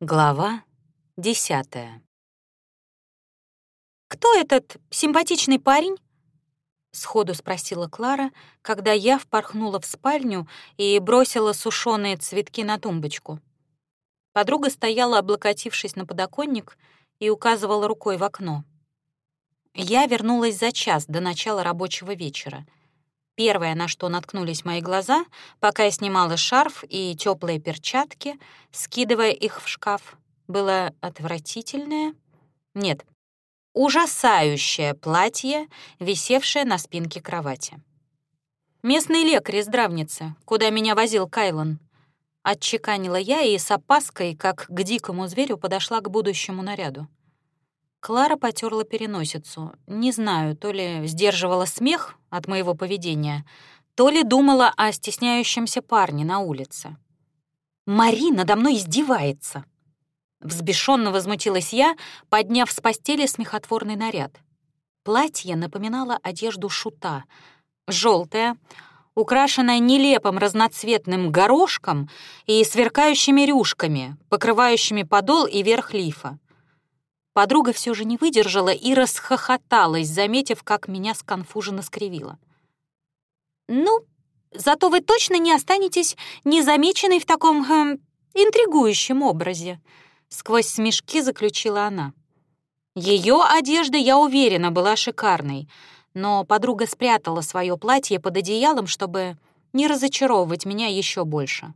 Глава десятая. «Кто этот симпатичный парень?» — сходу спросила Клара, когда я впорхнула в спальню и бросила сушеные цветки на тумбочку. Подруга стояла, облокотившись на подоконник, и указывала рукой в окно. Я вернулась за час до начала рабочего вечера. Первое, на что наткнулись мои глаза, пока я снимала шарф и теплые перчатки, скидывая их в шкаф, было отвратительное, нет, ужасающее платье, висевшее на спинке кровати. «Местный лекарь из Дравницы, куда меня возил Кайлан», отчеканила я и с опаской, как к дикому зверю, подошла к будущему наряду. Клара потерла переносицу. Не знаю, то ли сдерживала смех от моего поведения, то ли думала о стесняющемся парне на улице. «Мари надо мной издевается!» Взбешенно возмутилась я, подняв с постели смехотворный наряд. Платье напоминало одежду шута. желтое, украшенное нелепым разноцветным горошком и сверкающими рюшками, покрывающими подол и верх лифа. Подруга все же не выдержала и расхохоталась, заметив, как меня сконфуженно скривила. «Ну, зато вы точно не останетесь незамеченной в таком эм, интригующем образе», — сквозь смешки заключила она. Ее одежда, я уверена, была шикарной, но подруга спрятала свое платье под одеялом, чтобы не разочаровывать меня еще больше.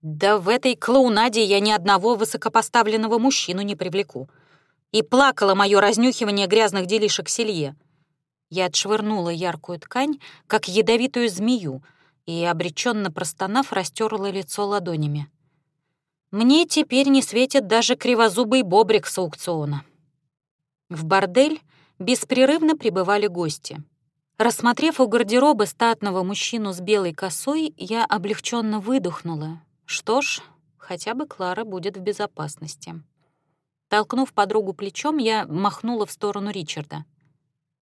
«Да в этой клоунаде я ни одного высокопоставленного мужчину не привлеку», и плакало мое разнюхивание грязных делишек селье. Я отшвырнула яркую ткань, как ядовитую змею, и, обреченно простонав, растерла лицо ладонями. Мне теперь не светит даже кривозубый бобрик с аукциона. В бордель беспрерывно прибывали гости. Рассмотрев у гардероба статного мужчину с белой косой, я облегченно выдохнула. Что ж, хотя бы Клара будет в безопасности. Толкнув подругу плечом, я махнула в сторону Ричарда.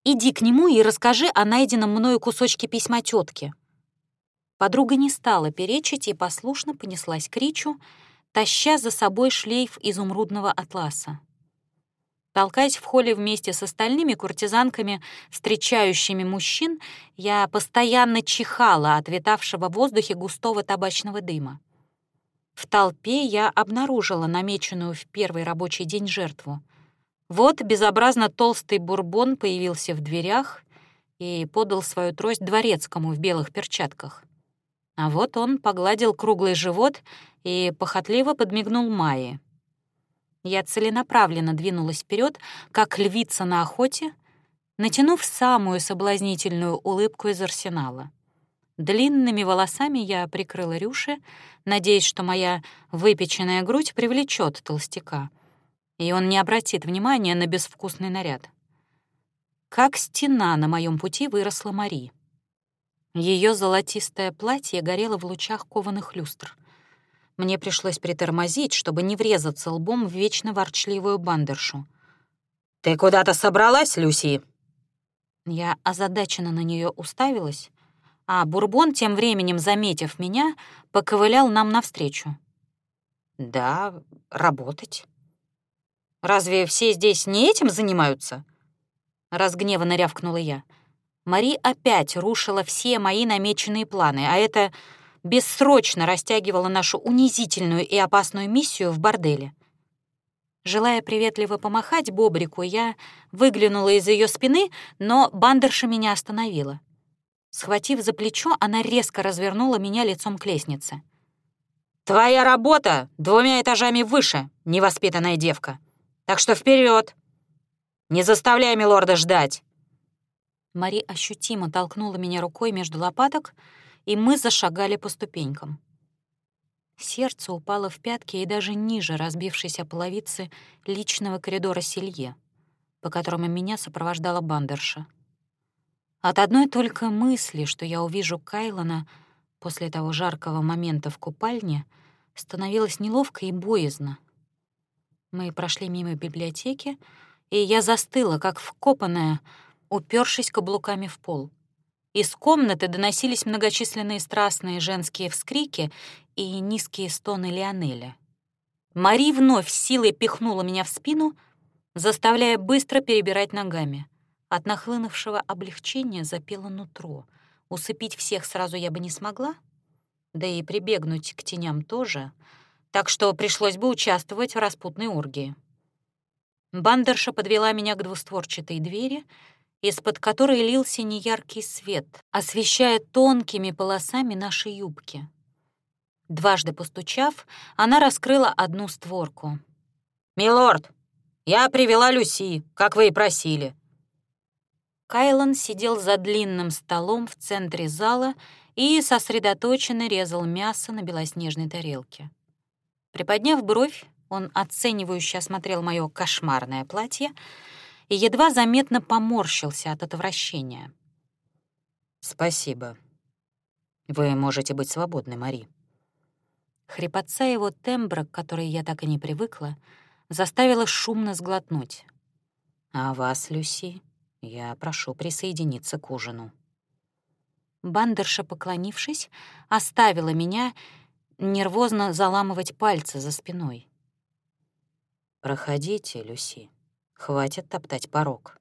«Иди к нему и расскажи о найденном мною кусочке письма тетки. Подруга не стала перечить и послушно понеслась к Ричу, таща за собой шлейф изумрудного атласа. Толкаясь в холле вместе с остальными куртизанками, встречающими мужчин, я постоянно чихала от витавшего в воздухе густого табачного дыма. В толпе я обнаружила намеченную в первый рабочий день жертву. Вот безобразно толстый бурбон появился в дверях и подал свою трость дворецкому в белых перчатках. А вот он погладил круглый живот и похотливо подмигнул Майе. Я целенаправленно двинулась вперед, как львица на охоте, натянув самую соблазнительную улыбку из арсенала. Длинными волосами я прикрыла рюши, надеясь, что моя выпеченная грудь привлечет толстяка, и он не обратит внимания на безвкусный наряд. Как стена на моем пути выросла Мари. Ее золотистое платье горело в лучах кованых люстр. Мне пришлось притормозить, чтобы не врезаться лбом в вечно ворчливую бандершу. «Ты куда-то собралась, Люси?» Я озадаченно на нее уставилась, а Бурбон, тем временем заметив меня, поковылял нам навстречу. «Да, работать». «Разве все здесь не этим занимаются?» Разгневанно рявкнула я. Мари опять рушила все мои намеченные планы, а это бессрочно растягивало нашу унизительную и опасную миссию в борделе. Желая приветливо помахать Бобрику, я выглянула из ее спины, но бандерша меня остановила. Схватив за плечо, она резко развернула меня лицом к лестнице. «Твоя работа двумя этажами выше, невоспитанная девка. Так что вперед! Не заставляй милорда ждать!» Мари ощутимо толкнула меня рукой между лопаток, и мы зашагали по ступенькам. Сердце упало в пятки и даже ниже разбившейся половицы личного коридора Селье, по которому меня сопровождала бандерша. От одной только мысли, что я увижу Кайлона после того жаркого момента в купальне, становилось неловко и боязно. Мы прошли мимо библиотеки, и я застыла, как вкопанная, упершись каблуками в пол. Из комнаты доносились многочисленные страстные женские вскрики и низкие стоны Лионеля. Мари вновь силой пихнула меня в спину, заставляя быстро перебирать ногами. От нахлынувшего облегчения запело нутро. Усыпить всех сразу я бы не смогла, да и прибегнуть к теням тоже, так что пришлось бы участвовать в распутной оргии. Бандерша подвела меня к двустворчатой двери, из-под которой лился неяркий свет, освещая тонкими полосами наши юбки. Дважды постучав, она раскрыла одну створку. «Милорд, я привела Люси, как вы и просили». Кайлан сидел за длинным столом в центре зала и сосредоточенно резал мясо на белоснежной тарелке. Приподняв бровь, он оценивающе осмотрел мое кошмарное платье и едва заметно поморщился от отвращения. «Спасибо. Вы можете быть свободны, Мари». Хрипотца его тембра, к которой я так и не привыкла, заставила шумно сглотнуть. «А вас, Люси, я прошу присоединиться к ужину». Бандерша, поклонившись, оставила меня нервозно заламывать пальцы за спиной. «Проходите, Люси. Хватит топтать порог».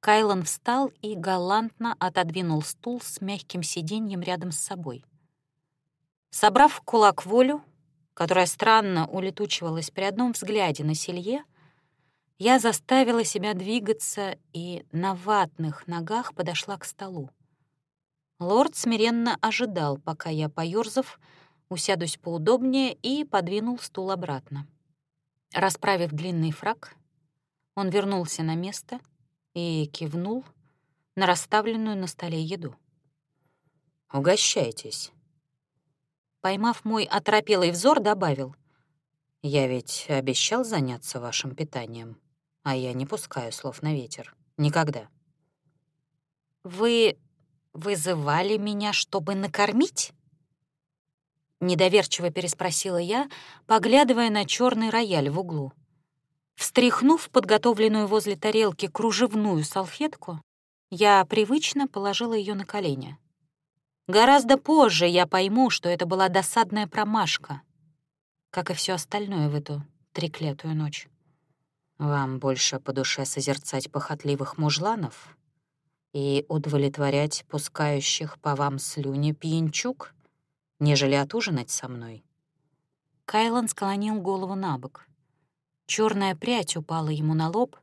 Кайлан встал и галантно отодвинул стул с мягким сиденьем рядом с собой. Собрав в кулак волю, которая странно улетучивалась при одном взгляде на Селье, я заставила себя двигаться и на ватных ногах подошла к столу. Лорд смиренно ожидал, пока я, поёрзав, усядусь поудобнее и подвинул стул обратно. Расправив длинный фраг, он вернулся на место и кивнул на расставленную на столе еду. «Угощайтесь», поймав мой оторопелый взор, добавил. «Я ведь обещал заняться вашим питанием, а я не пускаю слов на ветер. Никогда». «Вы вызывали меня, чтобы накормить?» Недоверчиво переспросила я, поглядывая на черный рояль в углу. Встряхнув подготовленную возле тарелки кружевную салфетку, я привычно положила ее на колени. Гораздо позже я пойму, что это была досадная промашка, как и все остальное в эту треклятую ночь. Вам больше по душе созерцать похотливых мужланов и удовлетворять пускающих по вам слюни пьянчук, нежели отужинать со мной? Кайлан склонил голову на бок. Черная прядь упала ему на лоб,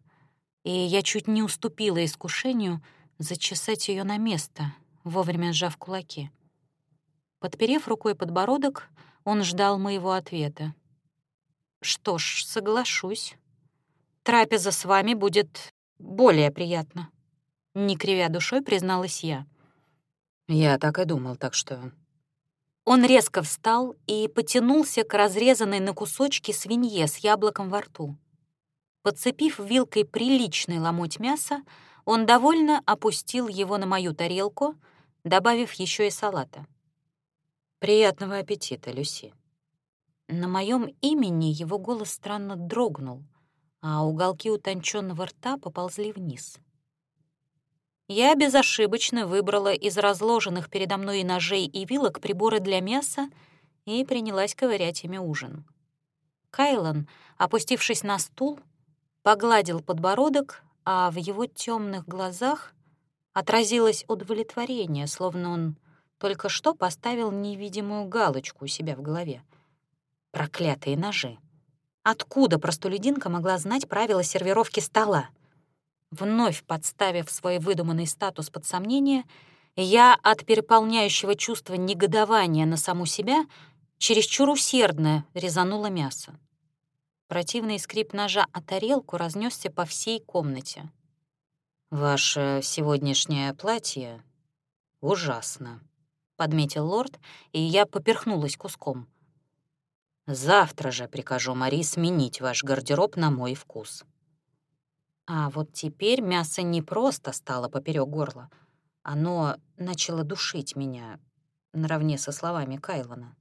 и я чуть не уступила искушению зачесать ее на место, вовремя сжав кулаки. Подперев рукой подбородок, он ждал моего ответа. «Что ж, соглашусь. Трапеза с вами будет более приятна», — не кривя душой призналась я. «Я так и думал, так что...» Он резко встал и потянулся к разрезанной на кусочки свинье с яблоком во рту. Подцепив вилкой приличный ломоть мяса, он довольно опустил его на мою тарелку — добавив еще и салата. «Приятного аппетита, Люси». На моем имени его голос странно дрогнул, а уголки утонченного рта поползли вниз. Я безошибочно выбрала из разложенных передо мной ножей и вилок приборы для мяса и принялась ковырять ими ужин. Кайлан, опустившись на стул, погладил подбородок, а в его темных глазах отразилось удовлетворение, словно он только что поставил невидимую галочку у себя в голове. Проклятые ножи. Откуда простолюдинка могла знать правила сервировки стола? Вновь подставив свой выдуманный статус под сомнение, я от переполняющего чувства негодования на саму себя чересчур усердно резанула мясо. Противный скрип ножа о тарелку разнесся по всей комнате. «Ваше сегодняшнее платье ужасно», — подметил лорд, и я поперхнулась куском. «Завтра же прикажу Мари сменить ваш гардероб на мой вкус». А вот теперь мясо не просто стало поперек горла. Оно начало душить меня наравне со словами Кайлона.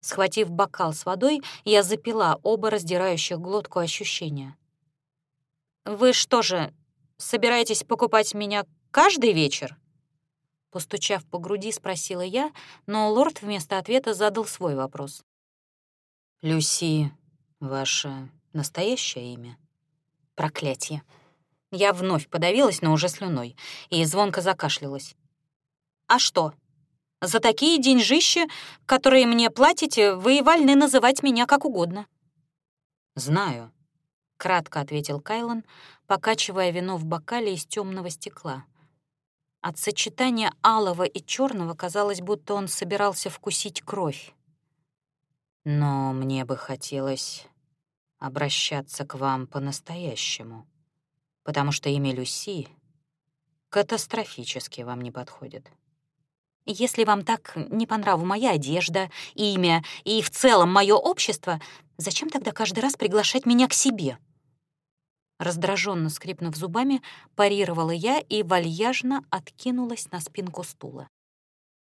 Схватив бокал с водой, я запила оба раздирающих глотку ощущения. «Вы что же, собираетесь покупать меня каждый вечер?» Постучав по груди, спросила я, но лорд вместо ответа задал свой вопрос. «Люси — ваше настоящее имя?» Проклятие. Я вновь подавилась, но уже слюной, и звонко закашлялась. «А что? За такие деньжища, которые мне платите, вы вольны называть меня как угодно». «Знаю», — кратко ответил Кайлан, покачивая вино в бокале из темного стекла. От сочетания алого и черного казалось, будто он собирался вкусить кровь. «Но мне бы хотелось обращаться к вам по-настоящему, потому что имя Люси катастрофически вам не подходит». Если вам так не по нраву моя одежда, имя и в целом мое общество, зачем тогда каждый раз приглашать меня к себе?» Раздраженно скрипнув зубами, парировала я и вальяжно откинулась на спинку стула.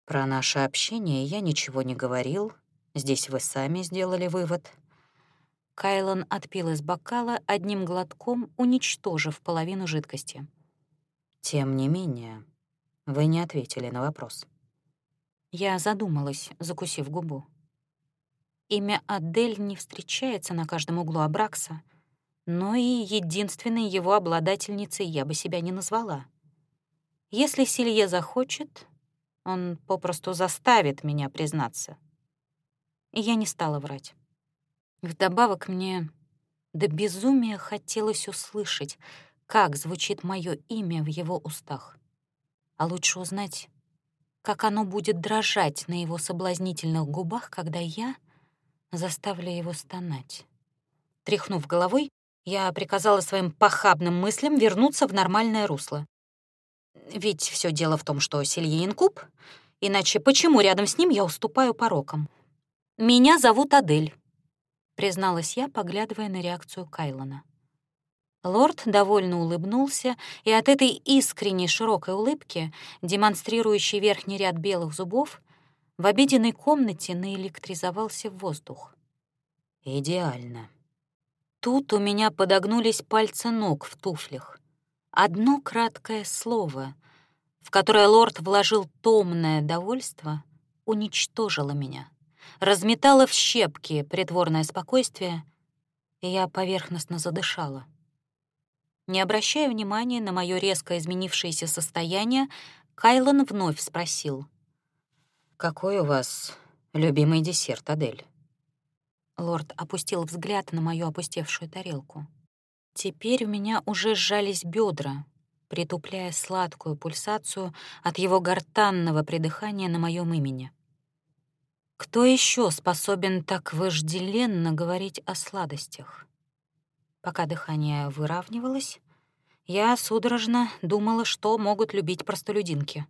«Про наше общение я ничего не говорил. Здесь вы сами сделали вывод». Кайлан отпил из бокала одним глотком, уничтожив половину жидкости. «Тем не менее, вы не ответили на вопрос». Я задумалась, закусив губу. Имя Адель не встречается на каждом углу Абракса, но и единственной его обладательницей я бы себя не назвала. Если Силье захочет, он попросту заставит меня признаться. И я не стала врать. Вдобавок мне до безумия хотелось услышать, как звучит мое имя в его устах. А лучше узнать, как оно будет дрожать на его соблазнительных губах, когда я заставлю его стонать. Тряхнув головой, я приказала своим похабным мыслям вернуться в нормальное русло. Ведь все дело в том, что Селье инкуб, иначе почему рядом с ним я уступаю порокам? «Меня зовут Адель», — призналась я, поглядывая на реакцию Кайлона. Лорд довольно улыбнулся, и от этой искренней широкой улыбки, демонстрирующей верхний ряд белых зубов, в обеденной комнате наэлектризовался воздух. «Идеально». Тут у меня подогнулись пальцы ног в туфлях. Одно краткое слово, в которое лорд вложил томное довольство, уничтожило меня, разметало в щепки притворное спокойствие, и я поверхностно задышала. Не обращая внимания на мое резко изменившееся состояние, Кайлан вновь спросил. «Какой у вас любимый десерт, Адель?» Лорд опустил взгляд на мою опустевшую тарелку. Теперь у меня уже сжались бедра, притупляя сладкую пульсацию от его гортанного придыхания на моем имени. Кто еще способен так вожделенно говорить о сладостях? Пока дыхание выравнивалось, я судорожно думала, что могут любить простолюдинки.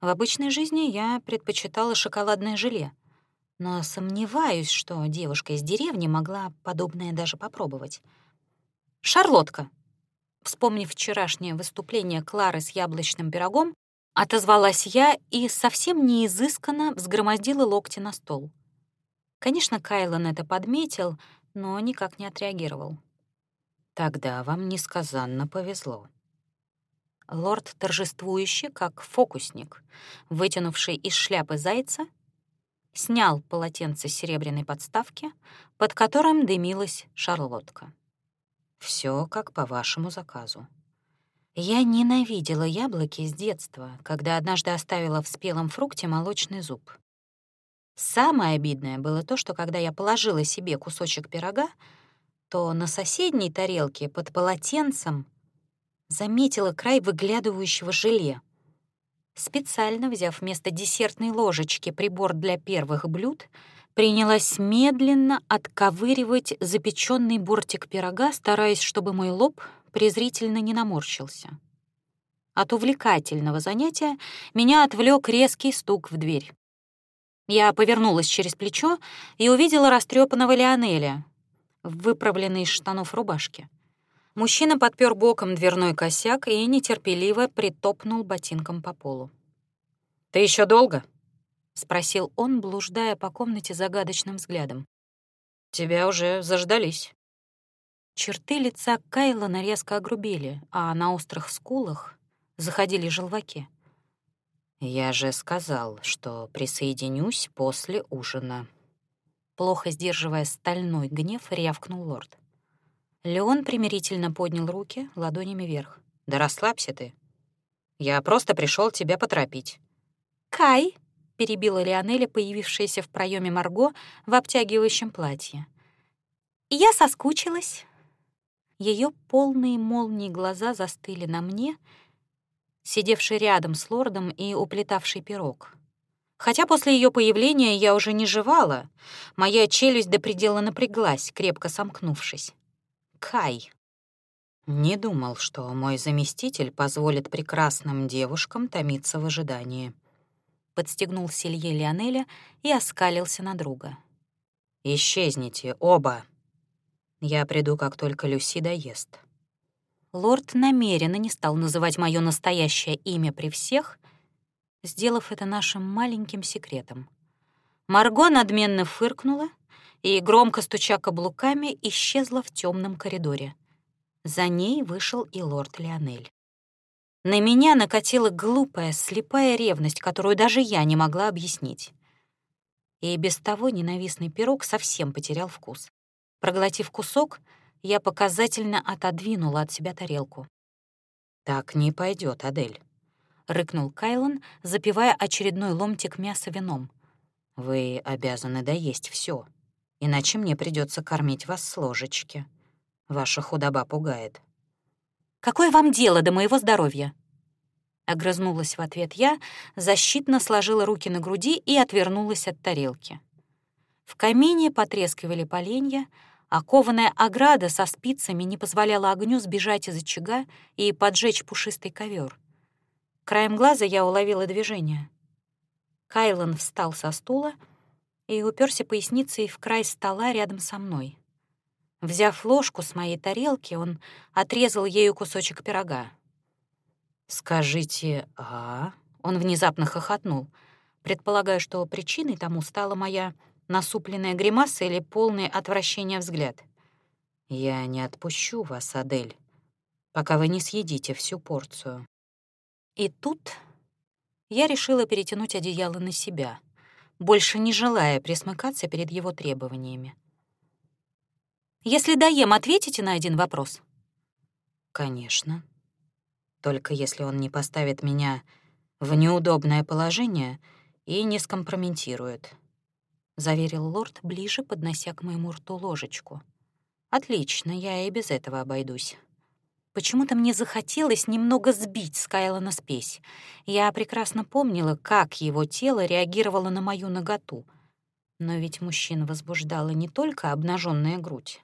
В обычной жизни я предпочитала шоколадное желе, но сомневаюсь, что девушка из деревни могла подобное даже попробовать. «Шарлотка!» Вспомнив вчерашнее выступление Клары с яблочным пирогом, отозвалась я и совсем неизысканно взгромоздила локти на стол. Конечно, Кайлан это подметил, но никак не отреагировал. Тогда вам несказанно повезло. Лорд торжествующий, как фокусник, вытянувший из шляпы зайца, снял полотенце с серебряной подставки, под которым дымилась шарлотка. Все как по вашему заказу. Я ненавидела яблоки с детства, когда однажды оставила в спелом фрукте молочный зуб. Самое обидное было то, что когда я положила себе кусочек пирога, то на соседней тарелке под полотенцем заметила край выглядывающего желе. Специально взяв вместо десертной ложечки прибор для первых блюд, принялась медленно отковыривать запеченный бортик пирога, стараясь, чтобы мой лоб презрительно не наморщился. От увлекательного занятия меня отвлек резкий стук в дверь. Я повернулась через плечо и увидела растрепанного Леонеля, в из штанов рубашке. Мужчина подпер боком дверной косяк и нетерпеливо притопнул ботинком по полу. «Ты еще долго?» — спросил он, блуждая по комнате загадочным взглядом. «Тебя уже заждались». Черты лица Кайлона резко огрубели, а на острых скулах заходили желваки. «Я же сказал, что присоединюсь после ужина», Плохо сдерживая стальной гнев, рявкнул лорд. Леон примирительно поднял руки ладонями вверх. «Да расслабься ты. Я просто пришел тебя поторопить». «Кай!» — перебила Леонеля, появившаяся в проеме Марго в обтягивающем платье. «Я соскучилась». Ее полные молнии глаза застыли на мне, сидевший рядом с лордом и уплетавший пирог. Хотя после ее появления я уже не жевала, моя челюсть до предела напряглась, крепко сомкнувшись. Кай. Не думал, что мой заместитель позволит прекрасным девушкам томиться в ожидании. Подстегнул Селье Лионеля и оскалился на друга. «Исчезните, оба. Я приду, как только Люси доест». Лорд намеренно не стал называть мое настоящее имя при всех, сделав это нашим маленьким секретом. Марго надменно фыркнула и, громко стуча каблуками, исчезла в темном коридоре. За ней вышел и лорд Леонель. На меня накатила глупая, слепая ревность, которую даже я не могла объяснить. И без того ненавистный пирог совсем потерял вкус. Проглотив кусок, я показательно отодвинула от себя тарелку. «Так не пойдет, Адель», — рыкнул Кайлан, запивая очередной ломтик мяса вином. «Вы обязаны доесть все, иначе мне придется кормить вас с ложечки. Ваша худоба пугает». «Какое вам дело до моего здоровья?» Огрызнулась в ответ я, защитно сложила руки на груди и отвернулась от тарелки. В камине потрескивали поленья, а кованая ограда со спицами не позволяла огню сбежать из очага и поджечь пушистый ковер. Краем глаза я уловила движение. Кайлан встал со стула и уперся поясницей в край стола рядом со мной. Взяв ложку с моей тарелки, он отрезал ею кусочек пирога. «Скажите, а?» Он внезапно хохотнул, предполагая, что причиной тому стала моя насупленная гримаса или полное отвращение взгляд. «Я не отпущу вас, Адель, пока вы не съедите всю порцию». И тут я решила перетянуть одеяло на себя, больше не желая присмыкаться перед его требованиями. «Если доем, ответите на один вопрос?» «Конечно. Только если он не поставит меня в неудобное положение и не скомпрометирует», — заверил лорд, ближе поднося к моему рту ложечку. «Отлично, я и без этого обойдусь». Почему-то мне захотелось немного сбить Скайлона спесь. Я прекрасно помнила, как его тело реагировало на мою наготу. Но ведь мужчин возбуждала не только обнаженная грудь.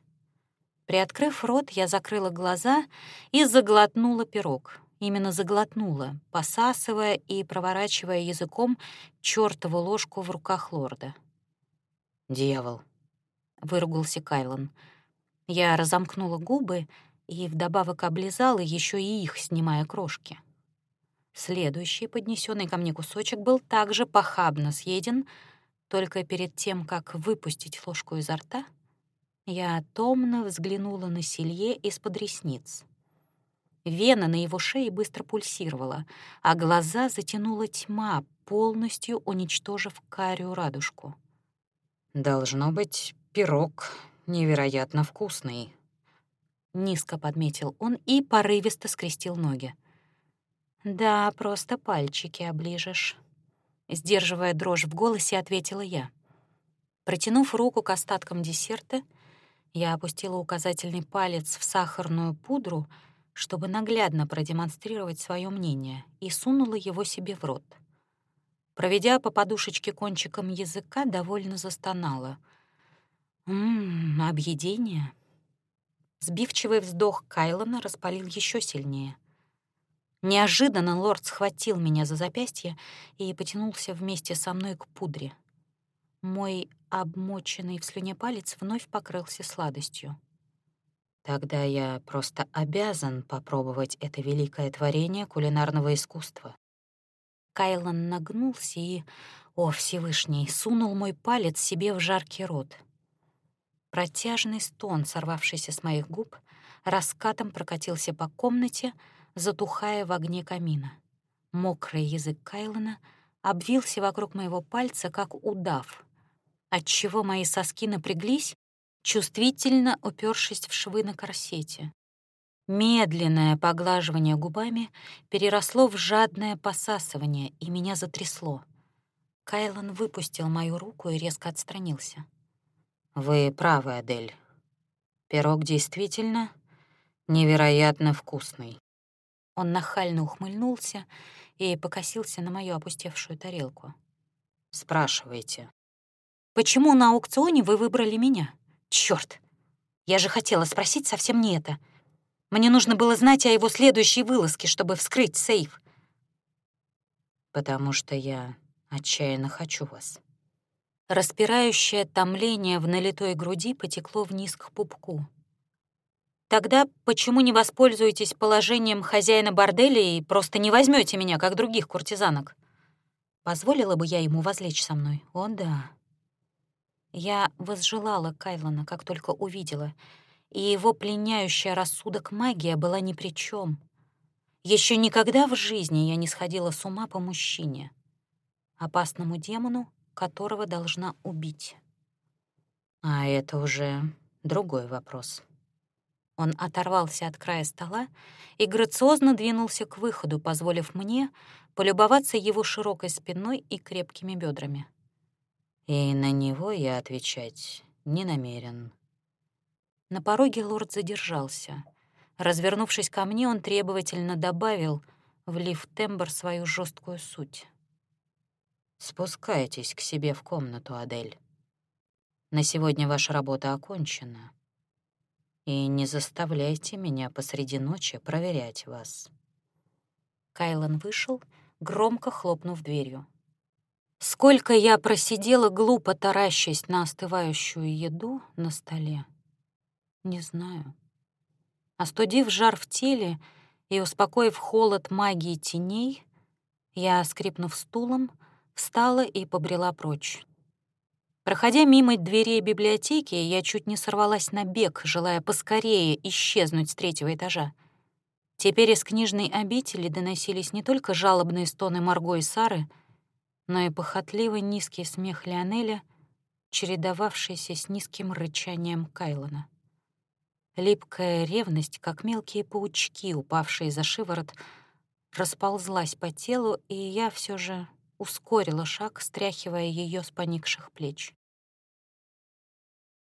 Приоткрыв рот, я закрыла глаза и заглотнула пирог. Именно заглотнула, посасывая и проворачивая языком чёртову ложку в руках лорда. «Дьявол!» — выругался Кайлон. Я разомкнула губы и вдобавок облизала еще и их, снимая крошки. Следующий поднесенный ко мне кусочек был также похабно съеден, только перед тем, как выпустить ложку изо рта, я томно взглянула на Селье из-под ресниц. Вена на его шее быстро пульсировала, а глаза затянула тьма, полностью уничтожив карию радужку. «Должно быть, пирог невероятно вкусный», Низко подметил он и порывисто скрестил ноги. «Да, просто пальчики оближешь», — сдерживая дрожь в голосе, ответила я. Протянув руку к остаткам десерта, я опустила указательный палец в сахарную пудру, чтобы наглядно продемонстрировать свое мнение, и сунула его себе в рот. Проведя по подушечке кончиком языка, довольно застонала. «Ммм, объедение?» Сбивчивый вздох Кайлона распалил еще сильнее. Неожиданно лорд схватил меня за запястье и потянулся вместе со мной к пудре. Мой обмоченный в слюне палец вновь покрылся сладостью. «Тогда я просто обязан попробовать это великое творение кулинарного искусства». Кайлан нагнулся и, о Всевышний, сунул мой палец себе в жаркий рот — Протяжный стон, сорвавшийся с моих губ, раскатом прокатился по комнате, затухая в огне камина. Мокрый язык Кайлона обвился вокруг моего пальца, как удав. отчего мои соски напряглись, чувствительно упершись в швы на корсете. Медленное поглаживание губами переросло в жадное посасывание, и меня затрясло. Кайлан выпустил мою руку и резко отстранился. «Вы правы, Адель. Пирог действительно невероятно вкусный». Он нахально ухмыльнулся и покосился на мою опустевшую тарелку. «Спрашивайте». «Почему на аукционе вы выбрали меня? Чёрт! Я же хотела спросить совсем не это. Мне нужно было знать о его следующей вылазке, чтобы вскрыть сейф. Потому что я отчаянно хочу вас. Распирающее томление в налитой груди потекло вниз к пупку. Тогда почему не воспользуетесь положением хозяина борделя и просто не возьмете меня, как других куртизанок? Позволила бы я ему возлечь со мной? О, да. Я возжелала Кайлона, как только увидела — и его пленяющая рассудок магия была ни при чем. Еще никогда в жизни я не сходила с ума по мужчине, опасному демону, которого должна убить. А это уже другой вопрос. Он оторвался от края стола и грациозно двинулся к выходу, позволив мне полюбоваться его широкой спиной и крепкими бедрами. И на него я отвечать не намерен. На пороге лорд задержался. Развернувшись ко мне, он требовательно добавил, влив тембр свою жесткую суть. «Спускайтесь к себе в комнату, Адель. На сегодня ваша работа окончена. И не заставляйте меня посреди ночи проверять вас». Кайлан вышел, громко хлопнув дверью. Сколько я просидела, глупо таращась на остывающую еду на столе. Не знаю. Остудив жар в теле и успокоив холод магии теней, я, скрипнув стулом, встала и побрела прочь. Проходя мимо дверей библиотеки, я чуть не сорвалась на бег, желая поскорее исчезнуть с третьего этажа. Теперь из книжной обители доносились не только жалобные стоны Марго и Сары, но и похотливый низкий смех Леонеля, чередовавшийся с низким рычанием Кайлона. Липкая ревность, как мелкие паучки, упавшие за шиворот, расползлась по телу, и я все же ускорила шаг, стряхивая ее с поникших плеч.